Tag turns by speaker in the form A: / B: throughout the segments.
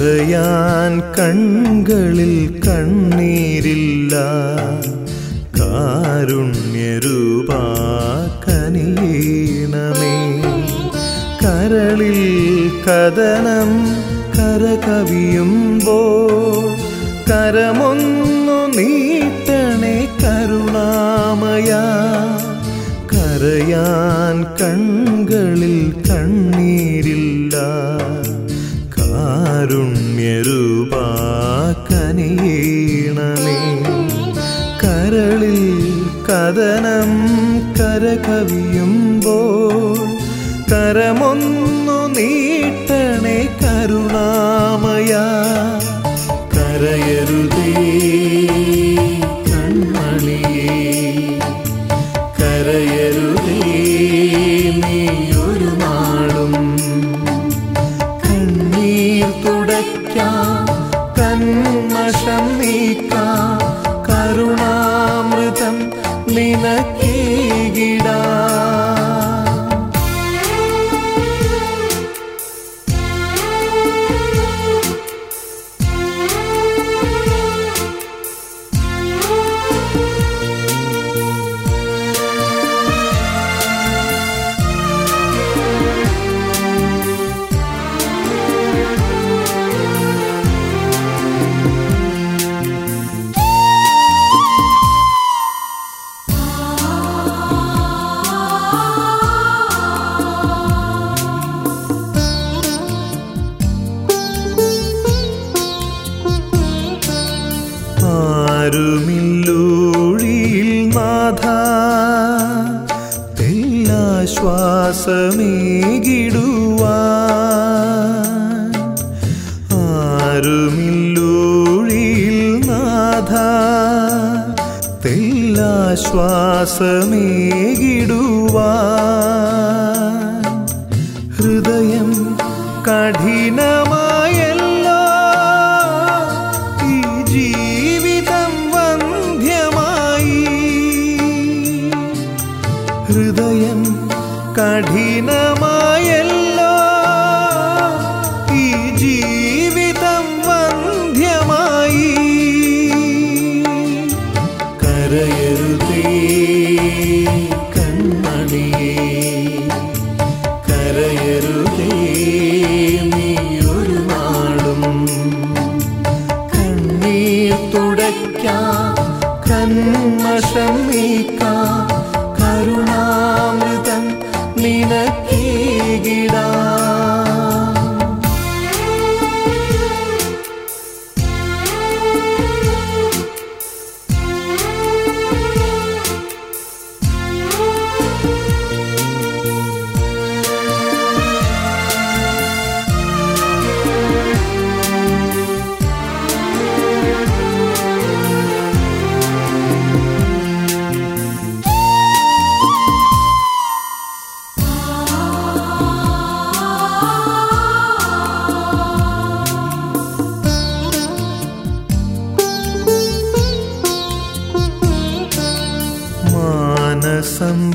A: കരയാൻ കണ്ണുകളിൽ കണ്ണീരില്ല. കാരുണ്യരൂപാക്കനീണമേ കരളിൽ കഥനം കരകവിയുമ്പോൾ കരമൊന്നു നീട്ടണേ കരുണാമയ. കരയാൻ കണ്ണുകളിൽ കണ്ണീരില്ല. കാരുണ്യരൂപ കനിയണമേ കരളിൽ കഥനം കരകവിയുമ്പോൾ करुणामृतं नील നാഥ തെല്ലാശ്വാസമേകിടുവാൻ. ആരുമില്ലൂഴിയിൽ നാഥ. തെല്ലാശ്വാസമേകിടുവാൻ. ഹൃദയം കഠിനമായല്ലോ ഹൃദയം കഠിനമായല്ലോ. ഈ ജീവിതം വന്ധ്യമായി. കരയരുതേ കൺമണിയേ കരയരുതേ നീ ഒരു നാളും കണ്ണീർ തുടയ്ക്കാം കന്മഷം നീക്കാം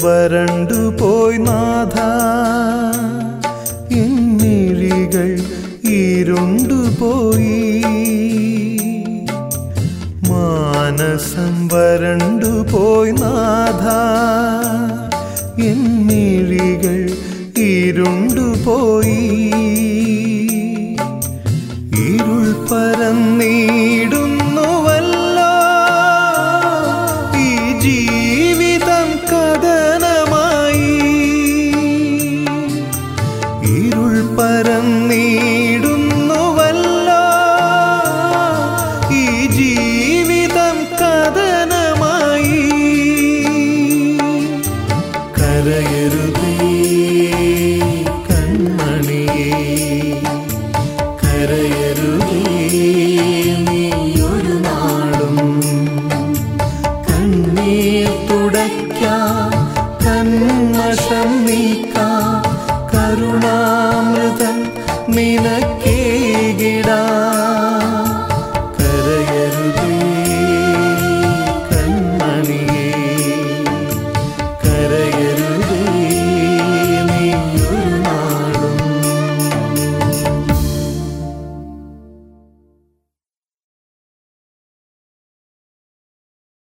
A: വരണ്ടു പോയി നാഥ. എന്നിഴികൾ ഇരുണ്ടു പോയി. മാനസം വരണ്ടു പോയി നാഥ. എന്നിഴികൾ ഇരുണ്ടു പോയി. കണ്ണീർ